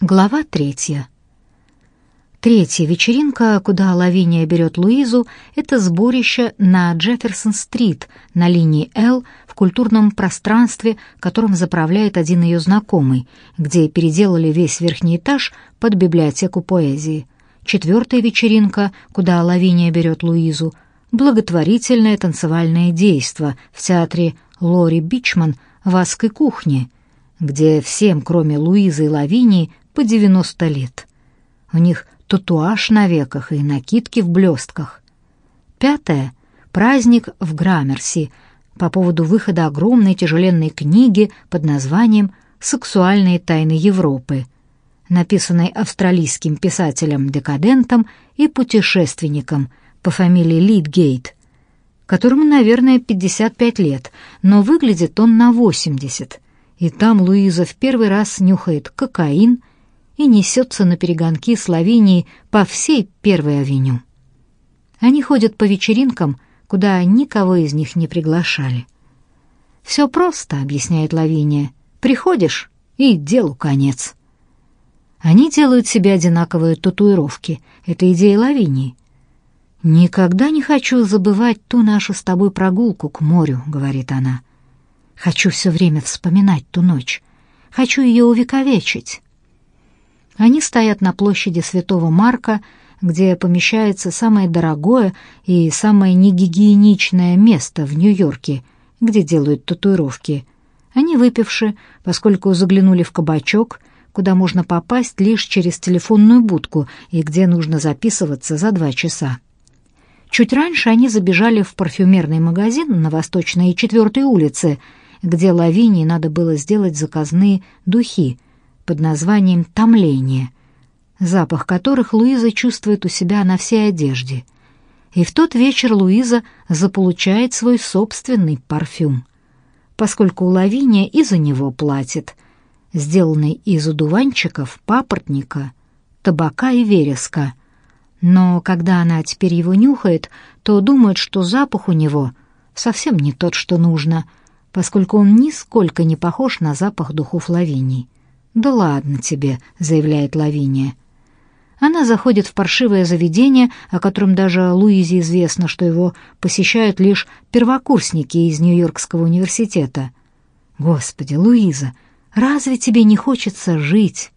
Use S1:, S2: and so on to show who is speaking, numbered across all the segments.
S1: Глава третья. Третья вечеринка, куда Лавиния берет Луизу, это сборище на Джефферсон-стрит на линии «Л» в культурном пространстве, которым заправляет один ее знакомый, где переделали весь верхний этаж под библиотеку поэзии. Четвертая вечеринка, куда Лавиния берет Луизу, благотворительное танцевальное действо в театре Лори Бичман в Аской кухне, где всем, кроме Луизы и Лавинии, по 90 лет. У них татуаж на веках и накидки в блестках. Пятое — праздник в Граммерси по поводу выхода огромной тяжеленной книги под названием «Сексуальные тайны Европы», написанной австралийским писателем-декадентом и путешественником по фамилии Лидгейт, которому, наверное, 55 лет, но выглядит он на 80. И там Луиза в первый раз нюхает кокаин — и несется на перегонки Словении по всей Первой авеню. Они ходят по вечеринкам, куда никого из них не приглашали. «Все просто», — объясняет Лавиния. «Приходишь, и делу конец». Они делают себе одинаковые татуировки. Это идея Лавинии. «Никогда не хочу забывать ту нашу с тобой прогулку к морю», — говорит она. «Хочу все время вспоминать ту ночь. Хочу ее увековечить». Они стоят на площади Святого Марка, где помещается самое дорогое и самое негигиеничное место в Нью-Йорке, где делают татуировки. Они выпивши, поскольку заглянули в кабачок, куда можно попасть лишь через телефонную будку и где нужно записываться за два часа. Чуть раньше они забежали в парфюмерный магазин на Восточной и Четвертой улице, где Лавинии надо было сделать заказные духи, под названием «Томление», запах которых Луиза чувствует у себя на всей одежде. И в тот вечер Луиза заполучает свой собственный парфюм, поскольку Лавиния и за него платит, сделанный из одуванчиков, папоротника, табака и вереска. Но когда она теперь его нюхает, то думает, что запах у него совсем не тот, что нужно, поскольку он нисколько не похож на запах духов Лавинии. «Да ладно тебе», — заявляет Лавиния. Она заходит в паршивое заведение, о котором даже Луизе известно, что его посещают лишь первокурсники из Нью-Йоркского университета. «Господи, Луиза, разве тебе не хочется жить?»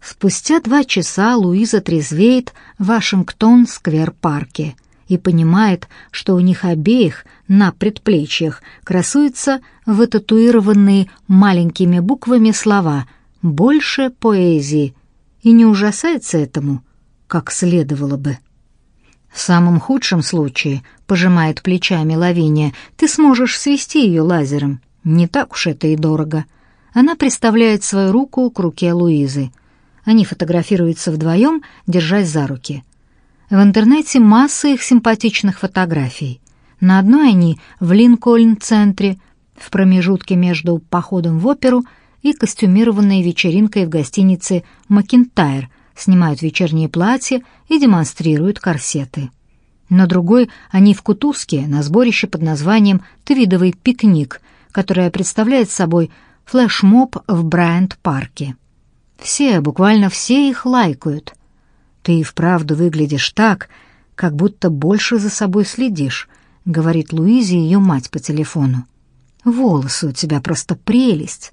S1: Спустя два часа Луиза трезвеет в Вашингтон-сквер-парке и понимает, что у них обеих на предплечьях красуются вытатуированные маленькими буквами слова больше поэзии и не ужасается этому, как следовало бы. В самом худшем случае, пожимает плечами Лавиния, ты сможешь свести ее лазером. Не так уж это и дорого. Она приставляет свою руку к руке Луизы. Они фотографируются вдвоем, держась за руки. В интернете масса их симпатичных фотографий. На одной они в Линкольн-центре, в промежутке между походом в оперу и костюмированной вечеринкой в гостинице «Макинтайр», снимают вечерние платья и демонстрируют корсеты. На другой они в Кутузке на сборище под названием «Твидовый пикник», которое представляет собой флешмоб в Брайант-парке. Все, буквально все их лайкают. «Ты и вправду выглядишь так, как будто больше за собой следишь», — говорит Луизе ее мать по телефону. «Волосы у тебя просто прелесть.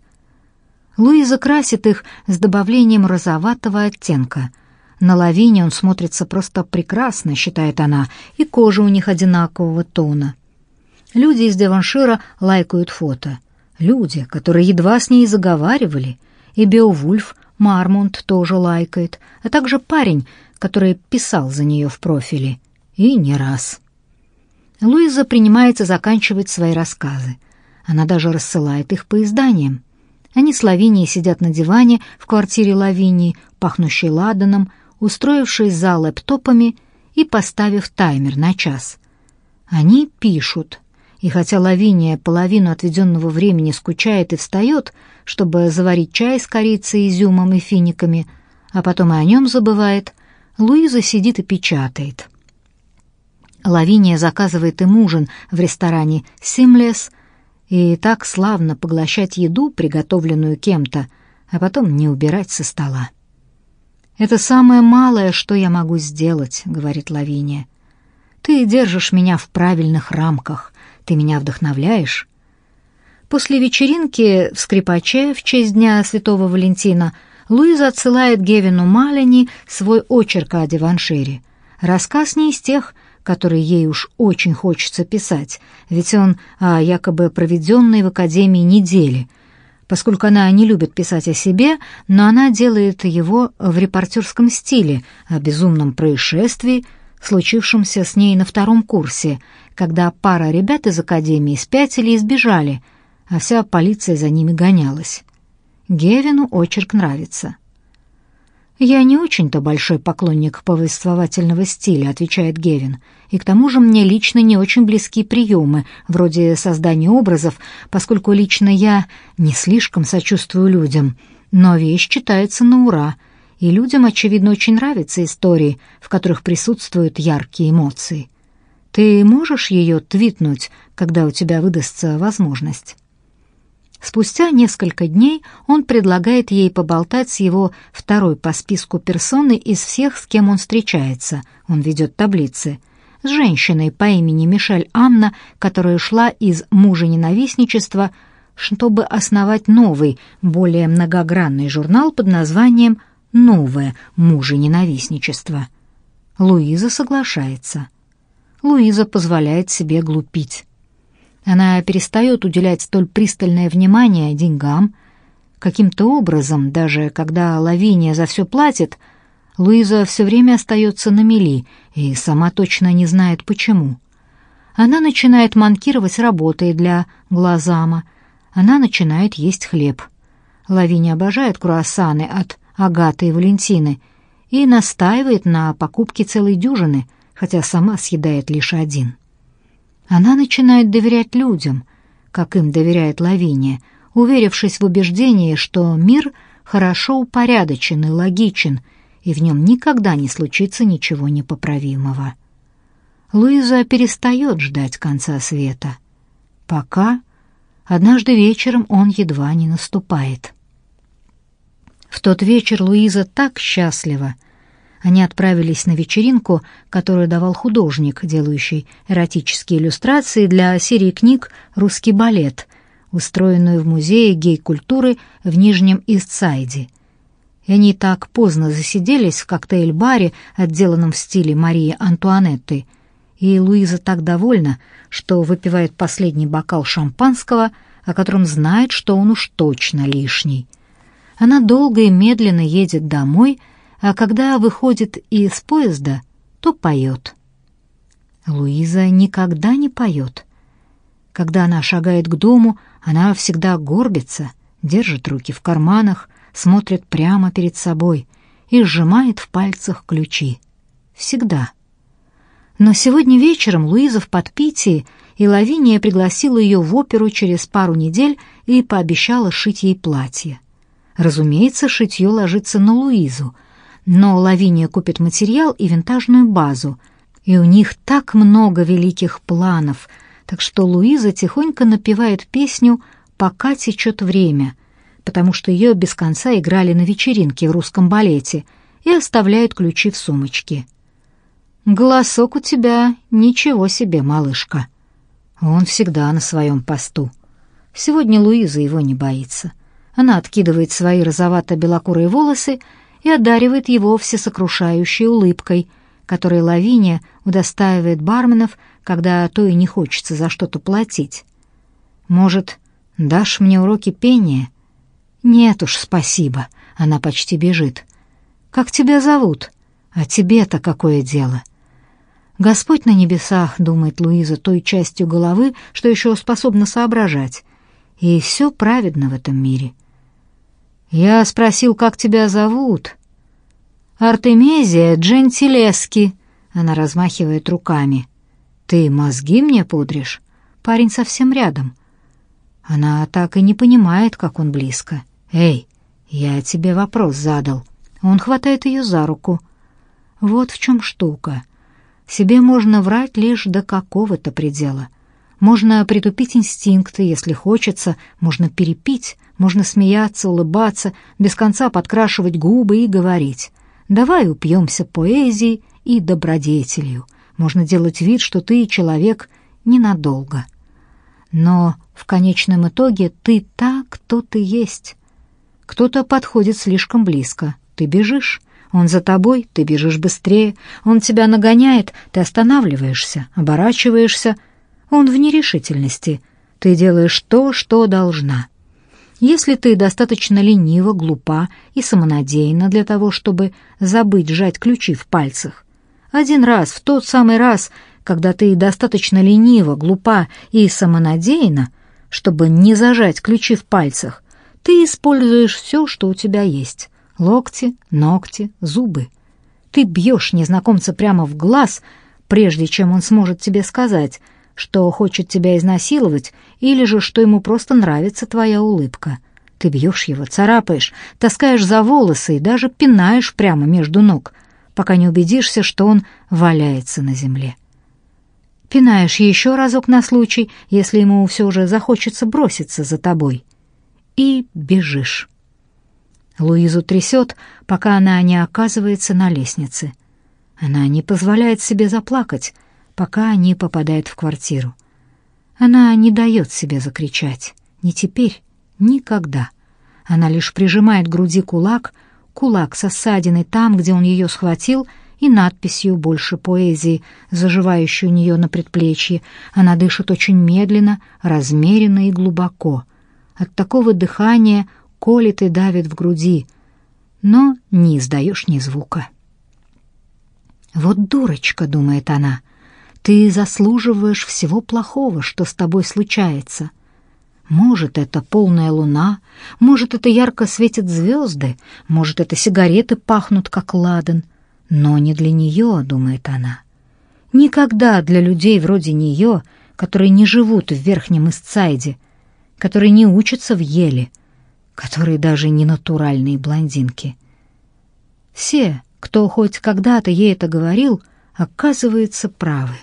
S1: Луиза красит их с добавлением розоватого оттенка. На лавине он смотрится просто прекрасно, считает она, и кожа у них одинакового тона. Люди из Деваншира лайкают фото. Люди, которые едва с ней заговаривали. И Беовульф Мармонт тоже лайкает, а также парень, который писал за нее в профиле. И не раз. Луиза принимается заканчивать свои рассказы. Она даже рассылает их по изданиям. Они с Лавинией сидят на диване в квартире Лавинии, пахнущей ладаном, устроившись за лэптопами и поставив таймер на час. Они пишут, и хотя Лавиния половину отведенного времени скучает и встает, чтобы заварить чай с корицей, изюмом и финиками, а потом и о нем забывает, Луиза сидит и печатает. Лавиния заказывает им ужин в ресторане «Симлес», и так славно поглощать еду, приготовленную кем-то, а потом не убирать со стола. «Это самое малое, что я могу сделать», — говорит Лавиния. «Ты держишь меня в правильных рамках, ты меня вдохновляешь». После вечеринки в скрипаче в честь Дня Святого Валентина Луиза отсылает Гевину Малини свой очерк о Диваншире. Рассказ не из тех, которые ей уж очень хочется писать, ведь он о якобы проведенной в Академии неделе — поскольку она не любит писать о себе, но она делает его в репортерском стиле, о безумном происшествии, случившемся с ней на втором курсе, когда пара ребят из академии спятили и сбежали, а вся полиция за ними гонялась. Гевину очерк нравится. «Я не очень-то большой поклонник повествовательного стиля», — отвечает Гевин, «и к тому же мне лично не очень близки приемы, вроде создания образов, поскольку лично я не слишком сочувствую людям, но вещь читается на ура, и людям, очевидно, очень нравятся истории, в которых присутствуют яркие эмоции. Ты можешь ее твитнуть, когда у тебя выдастся возможность?» Спустя несколько дней он предлагает ей поболтать с его второй по списку персоной из всех, с кем он встречается. Он ведет таблицы. С женщиной по имени Мишель Анна, которая шла из мужа-ненавистничества, чтобы основать новый, более многогранный журнал под названием «Новое мужа-ненавистничество». Луиза соглашается. Луиза позволяет себе глупить. Она перестает уделять столь пристальное внимание деньгам. Каким-то образом, даже когда Лавиния за все платит, Луиза все время остается на мели и сама точно не знает почему. Она начинает манкировать работой для глазама. Она начинает есть хлеб. Лавиния обожает круассаны от Агаты и Валентины и настаивает на покупке целой дюжины, хотя сама съедает лишь один. Она начинает доверять людям, как им доверяет Лавиния, уверившись в убеждении, что мир хорошо упорядочен и логичен, и в нем никогда не случится ничего непоправимого. Луиза перестает ждать конца света, пока однажды вечером он едва не наступает. В тот вечер Луиза так счастлива, они отправились на вечеринку, которую давал художник, делающий эротические иллюстрации для серии книг «Русский балет», устроенную в музее гей-культуры в Нижнем Истсайде. И они так поздно засиделись в коктейль-баре, отделанном в стиле Марии Антуанетты, и Луиза так довольна, что выпивает последний бокал шампанского, о котором знает, что он уж точно лишний. Она долго и медленно едет домой, а когда выходит из поезда, то поет. Луиза никогда не поет. Когда она шагает к дому, она всегда горбится, держит руки в карманах, смотрит прямо перед собой и сжимает в пальцах ключи. Всегда. Но сегодня вечером Луиза в подпитии, и Лавиния пригласила ее в оперу через пару недель и пообещала шить ей платье. Разумеется, шитье ложится на Луизу, но Лавиния купит материал и винтажную базу, и у них так много великих планов, так что Луиза тихонько напевает песню «Пока течет время», потому что ее без конца играли на вечеринке в русском балете и оставляют ключи в сумочке. «Голосок у тебя ничего себе, малышка». Он всегда на своем посту. Сегодня Луиза его не боится. Она откидывает свои розовато-белокурые волосы и одаривает его всесокрушающей улыбкой, которой Лавиния удостаивает барменов, когда то и не хочется за что-то платить. «Может, дашь мне уроки пения?» «Нет уж, спасибо», — она почти бежит. «Как тебя зовут? А тебе-то какое дело?» «Господь на небесах», — думает Луиза той частью головы, что еще способна соображать. «И все праведно в этом мире». «Я спросил, как тебя зовут?» «Артемизия Джентилески», — она размахивает руками. «Ты мозги мне пудришь?» Парень совсем рядом. Она так и не понимает, как он близко. «Эй, я тебе вопрос задал». Он хватает ее за руку. Вот в чем штука. Себе можно врать лишь до какого-то предела. Можно притупить инстинкты, если хочется, можно перепить, Можно смеяться, улыбаться, без конца подкрашивать губы и говорить. «Давай упьемся поэзией и добродетелью». Можно делать вид, что ты человек ненадолго. Но в конечном итоге ты та, кто ты есть. Кто-то подходит слишком близко, ты бежишь. Он за тобой, ты бежишь быстрее. Он тебя нагоняет, ты останавливаешься, оборачиваешься. Он в нерешительности. Ты делаешь то, что должна. Если ты достаточно ленива, глупа и самонадеянна для того, чтобы забыть сжать ключи в пальцах, один раз, в тот самый раз, когда ты достаточно ленива, глупа и самонадеянна, чтобы не зажать ключи в пальцах, ты используешь все, что у тебя есть. Локти, ногти, зубы. Ты бьешь незнакомца прямо в глаз, прежде чем он сможет тебе сказать, что хочет тебя изнасиловать или же что ему просто нравится твоя улыбка. Ты бьешь его, царапаешь, таскаешь за волосы и даже пинаешь прямо между ног, пока не убедишься, что он валяется на земле. Пинаешь еще разок на случай, если ему все же захочется броситься за тобой. И бежишь. Луизу трясет, пока она не оказывается на лестнице. Она не позволяет себе заплакать, пока не попадает в квартиру. Она не дает себе закричать. Ни теперь, никогда. Она лишь прижимает к груди кулак, кулак со ссадиной там, где он ее схватил, и надписью «Больше поэзии», заживающей у нее на предплечье. Она дышит очень медленно, размеренно и глубоко. От такого дыхания колет и давит в груди, но не издаешь ни звука. «Вот дурочка», — думает она, — «ты заслуживаешь всего плохого, что с тобой случается». Может, это полная луна, может, это ярко светят звезды, может, это сигареты пахнут, как ладан. Но не для нее, думает она. Никогда для людей вроде нее, которые не живут в Верхнем Исцайде, которые не учатся в Еле, которые даже не натуральные блондинки. Все, кто хоть когда-то ей это говорил, оказывается правы.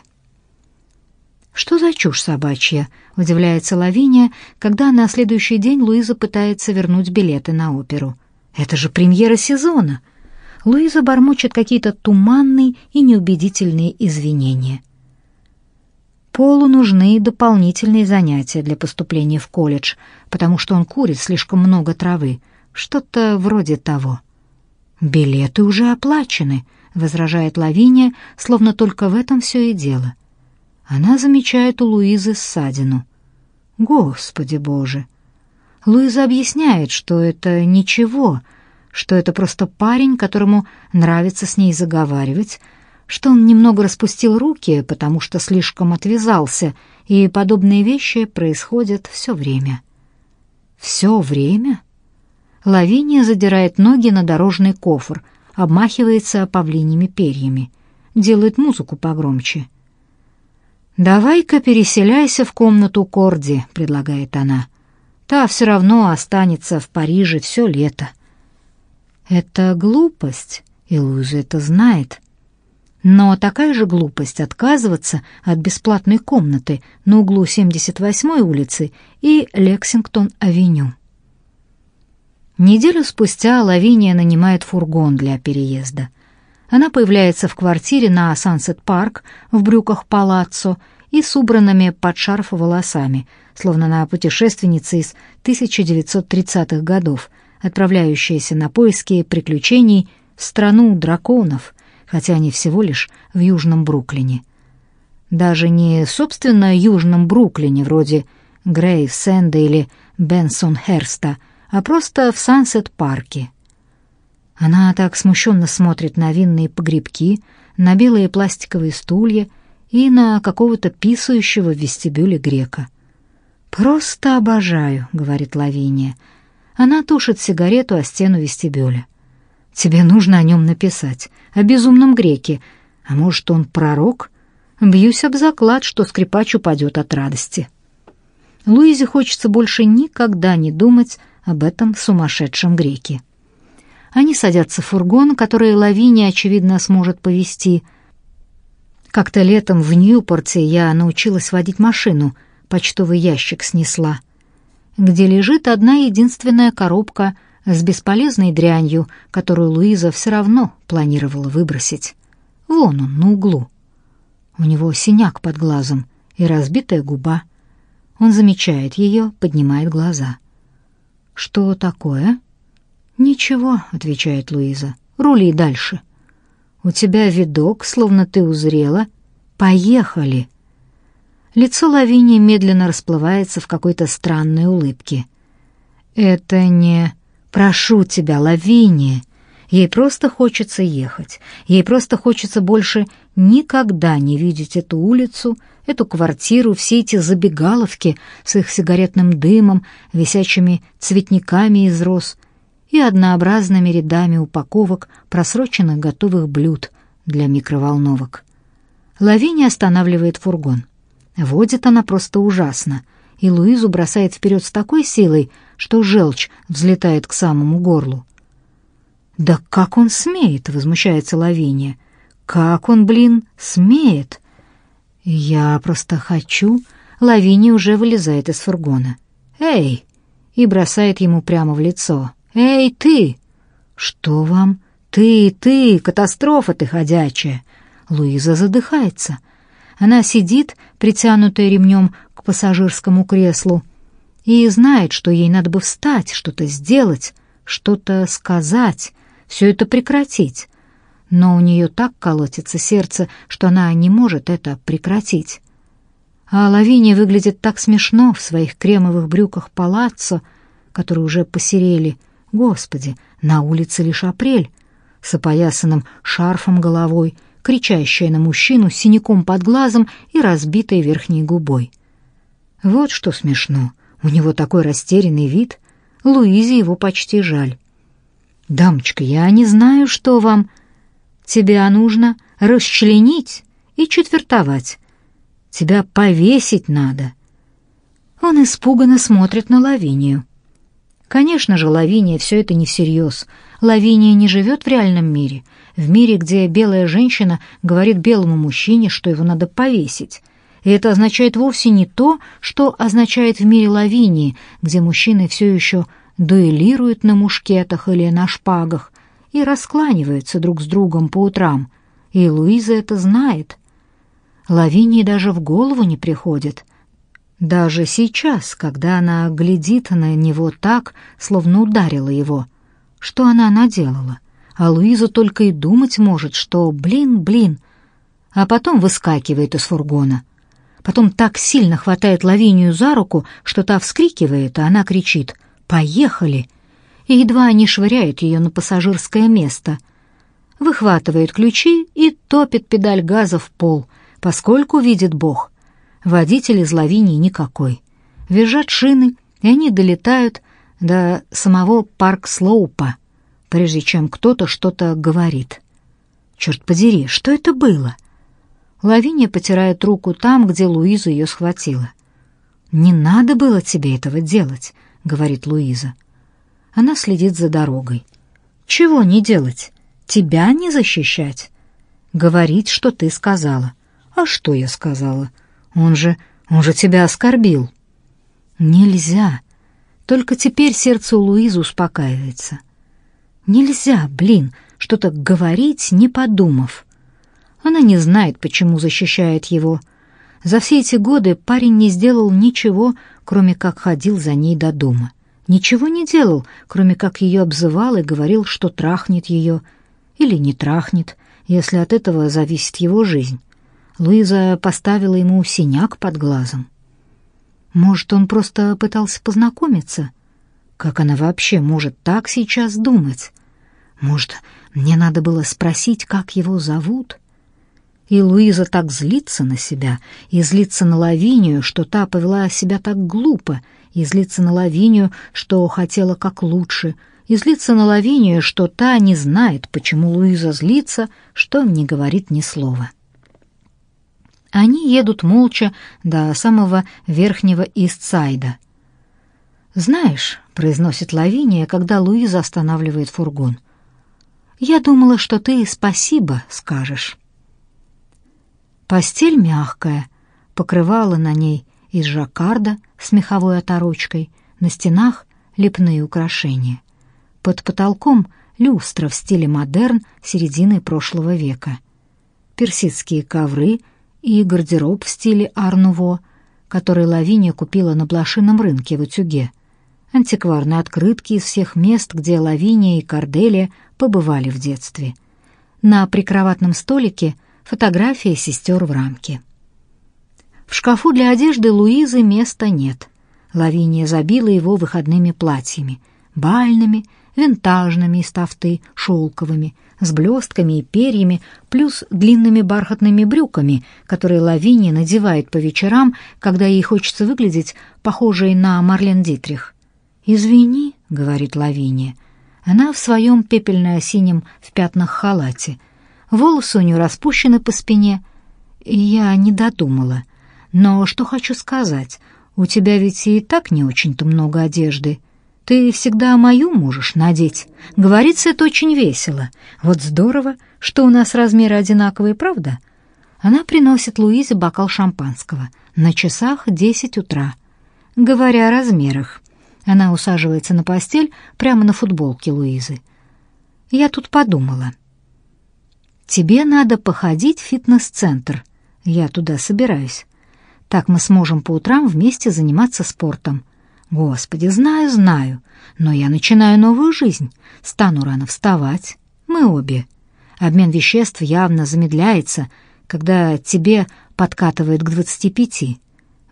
S1: «Что за чушь собачья?» — удивляется Лавиния, когда на следующий день Луиза пытается вернуть билеты на оперу. «Это же премьера сезона!» Луиза бормочет какие-то туманные и неубедительные извинения. Полу нужны дополнительные занятия для поступления в колледж, потому что он курит слишком много травы. Что-то вроде того. «Билеты уже оплачены», — возражает Лавиния, словно только в этом все и дело. Она замечает у Луизы ссадину. Господи Боже! Луиза объясняет, что это ничего, что это просто парень, которому нравится с ней заговаривать, что он немного распустил руки, потому что слишком отвязался, и подобные вещи происходят все время. Все время? Лавиния задирает ноги на дорожный кофр, обмахивается павлиньими перьями, делает музыку погромче — «Давай-ка переселяйся в комнату Корди», — предлагает она. «Та все равно останется в Париже все лето». Это глупость, и Луиза это знает. Но такая же глупость отказываться от бесплатной комнаты на углу 78-й улицы и Лексингтон-авеню. Неделю спустя Лавиния нанимает фургон для переезда — она появляется в квартире на Сансет-парк в брюках палаццо и с убранными под шарф волосами, словно она путешественница из 1930-х годов, отправляющаяся на поиски приключений в страну драконов, хотя они всего лишь в Южном Бруклине. Даже не, собственно, Южном Бруклине, вроде Грейв-Сэнда или Бенсон-Херста, а просто в Сансет-парке — она так смущенно смотрит на винные погребки, на белые пластиковые стулья и на какого-то писающего в вестибюле грека. «Просто обожаю», — говорит Лавиния. Она тушит сигарету о стену вестибюля. «Тебе нужно о нем написать, о безумном греке. А может, он пророк? Бьюсь об заклад, что скрипач упадет от радости». Луизе хочется больше никогда не думать об этом сумасшедшем греке. Они садятся в фургон, который Лавиния, очевидно, сможет повезти. Как-то летом в Ньюпорте я научилась водить машину, почтовый ящик снесла. где лежит одна единственная коробка с бесполезной дрянью, которую Луиза все равно планировала выбросить. Вон он, на углу. У него синяк под глазом и разбитая губа. Он замечает ее, поднимает глаза. «Что такое?» «Ничего», — отвечает Луиза. «Рули дальше». «У тебя видок, словно ты узрела. Поехали!» Лицо Лавинии медленно расплывается в какой-то странной улыбке. «Это не... Прошу тебя, Лавиния!» Ей просто хочется ехать. Ей просто хочется больше никогда не видеть эту улицу, эту квартиру, все эти забегаловки с их сигаретным дымом, висячими цветниками из роз и однообразными рядами упаковок просроченных готовых блюд для микроволновок. Лавиния останавливает фургон. Водит она просто ужасно, и Луизу бросает вперед с такой силой, что желчь взлетает к самому горлу. «Да как он смеет?» — возмущается Лавиния. «Как он, блин, смеет?» «Я просто хочу...» Лавиния уже вылезает из фургона. «Эй!» и бросает ему прямо в лицо. «Эй, ты!» «Что вам?» «Ты, ты, катастрофа ты ходячая!» Луиза задыхается. Она сидит, притянутая ремнем к пассажирскому креслу, и знает, что ей надо бы встать, что-то сделать, что-то сказать, все это прекратить. Но у нее так колотится сердце, что она не может это прекратить. А Лавиния выглядит так смешно в своих кремовых брюках палаццо, которые уже посерели. Господи, на улице лишь апрель, с опоясанным шарфом головой, кричащая на мужчину с синяком под глазом и разбитой верхней губой. Вот что смешно. У него такой растерянный вид. Луизе его почти жаль. «Дамочка, я не знаю, что вам. Тебя нужно расчленить и четвертовать. Тебя повесить надо». Он испуганно смотрит на Лавинию. Конечно же, Лавиния все это не всерьез. Лавиния не живет в реальном мире, в мире, где белая женщина говорит белому мужчине, что его надо повесить. И это означает вовсе не то, что означает в мире Лавинии, где мужчины все еще дуэлируют на мушкетах или на шпагах и раскланиваются друг с другом по утрам, и Луиза это знает. Лавинии даже в голову не приходит. Даже сейчас, когда она глядит на него так, словно ударила его, что она наделала, а Луиза только и думать может, что блин, блин, а потом выскакивает из фургона. Потом так сильно хватает Лавинию за руку, что та вскрикивает, а она кричит — «Поехали!» и едва не швыряет ее на пассажирское место. Выхватывает ключи и топит педаль газа в пол, поскольку видит Бог. Водитель из Лавинии никакой. Визжат шины, и они долетают до самого парк-слоупа, прежде чем кто-то что-то говорит. Черт подери, что это было? Лавиния потирает руку там, где Луиза ее схватила. «Не надо было тебе этого делать», — говорит Луиза. Она следит за дорогой. «Чего не делать? Тебя не защищать?» «Говорить, что ты сказала». «А что я сказала? Он же... он же тебя оскорбил». «Нельзя». Только теперь сердце у Луизы успокаивается. «Нельзя, блин, что-то говорить, не подумав». Она не знает, почему защищает его. За все эти годы парень не сделал ничего, кроме как ходил за ней до дома. Ничего не делал, кроме как ее обзывал и говорил, что трахнет ее или не трахнет, если от этого зависит его жизнь. Луиза поставила ему синяк под глазом. Может, он просто пытался познакомиться? Как она вообще может так сейчас думать? Может, мне надо было спросить, как его зовут? И Луиза так злится на себя, и злится на Лавинию, что та повела себя так глупо, и злится на Лавинию, что хотела как лучше, и злится на Лавинию, что та не знает, почему Луиза злится, что не говорит ни слова. Они едут молча до самого верхнего Истсайда. «Знаешь», — произносит Лавиния, когда Луиза останавливает фургон, — «я думала, что ты спасибо скажешь». Постель мягкая, покрывало на ней из жаккарда с меховой оторочкой, На стенах лепные украшения. Под потолком люстра в стиле модерн середины прошлого века. Персидские ковры и гардероб в стиле арнуво, который Лавиния купила на блошином рынке в Утюге. Антикварные открытки из всех мест, где Лавиния и Корделия побывали в детстве. На прикроватном столике фотография сестер в рамке. В шкафу для одежды Луизы места нет. Лавиния забила его выходными платьями, бальными, винтажными из тафты, шелковыми, с блестками и перьями, плюс длинными бархатными брюками, которые Лавиния надевает по вечерам, когда ей хочется выглядеть похожей на Марлен Дитрих. «Извини», — говорит Лавиния, — она в своем пепельно-синем в пятнах халате. Волосы у нее распущены по спине. Я не додумала. Но что хочу сказать, у тебя ведь и так не очень-то много одежды. Ты всегда мою можешь надеть. Говорится это очень весело. Вот здорово, что у нас размеры одинаковые, правда? Она приносит Луизе бокал шампанского. На часах десять утра. Говоря о размерах, она усаживается на постель прямо на футболке Луизы. Я тут подумала. Тебе надо походить в фитнес-центр. Я туда собираюсь. Так мы сможем по утрам вместе заниматься спортом. Господи, знаю, знаю, но я начинаю новую жизнь, стану рано вставать. Мы обе. Обмен веществ явно замедляется, когда тебе подкатывает к двадцати пяти.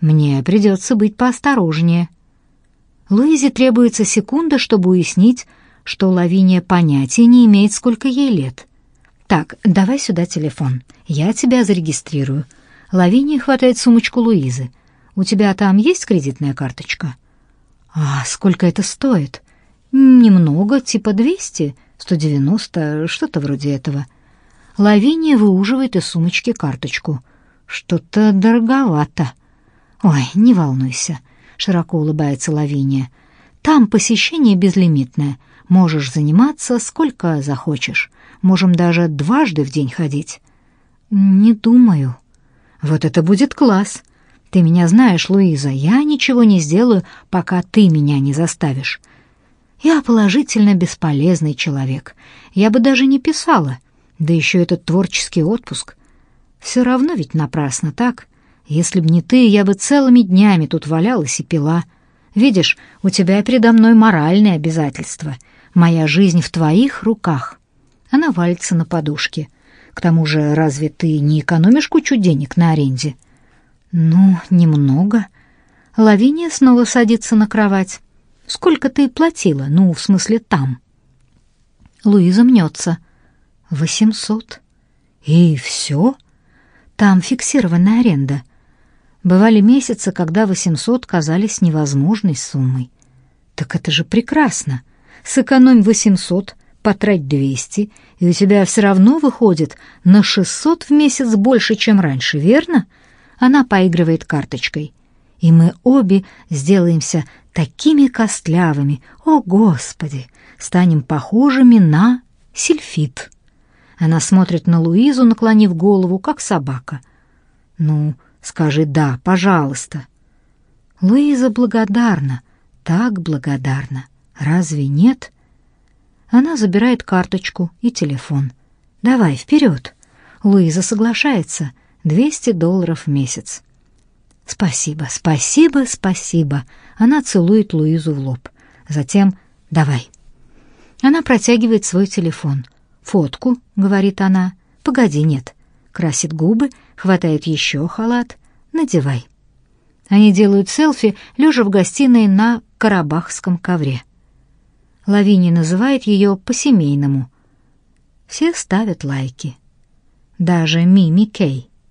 S1: Мне придется быть поосторожнее. Луизе требуется секунда, чтобы уяснить, что Лавиния понятия не имеет, сколько ей лет. Так, давай сюда телефон. Я тебя зарегистрирую. Лавиния хватает сумочку Луизы. У тебя там есть кредитная карточка? А сколько это стоит? Немного, типа 200, 190, что-то вроде этого. Лавиния выуживает из сумочки карточку. Что-то дороговато. Ой, не волнуйся, широко улыбается Лавиния. Там посещение безлимитное. Можешь заниматься сколько захочешь. Можем даже дважды в день ходить. Не думаю. Вот это будет класс. Ты меня знаешь, Луиза, я ничего не сделаю, пока ты меня не заставишь. Я положительно бесполезный человек. Я бы даже не писала. Да еще этот творческий отпуск. Все равно ведь напрасно, так? Если б не ты, я бы целыми днями тут валялась и пила. Видишь, у тебя передо мной моральные обязательства. Моя жизнь в твоих руках. Она валится на подушке. К тому же, разве ты не экономишь кучу денег на аренде? Ну, немного. Лавиния снова садится на кровать. Сколько ты платила? Ну, в смысле, там. Луиза мнется. Восемьсот. И все? Там фиксированная аренда. Бывали месяцы, когда восемьсот казались невозможной суммой. Так это же прекрасно. Сэкономь восемьсот, потрать двести, и у тебя все равно выходит на шестьсот в месяц больше, чем раньше, верно? Она поигрывает карточкой. И мы обе сделаемся такими костлявыми, о, Господи, станем похожими на сильфит. Она смотрит на Луизу, наклонив голову, как собака. «Ну, скажи «да», пожалуйста». Луиза благодарна, так благодарна. Разве нет?» Она забирает карточку и телефон. «Давай, вперед!» Луиза соглашается. «Двести долларов в месяц». «Спасибо, спасибо, спасибо!» Она целует Луизу в лоб. Затем «давай». Она протягивает свой телефон. «Фотку», — говорит она. «Погоди, нет». Красит губы, хватает еще халат. «Надевай». Они делают селфи, лежа в гостиной на карабахском ковре. Лавиния называет ее по-семейному. Все ставят лайки. Даже Мими Кей.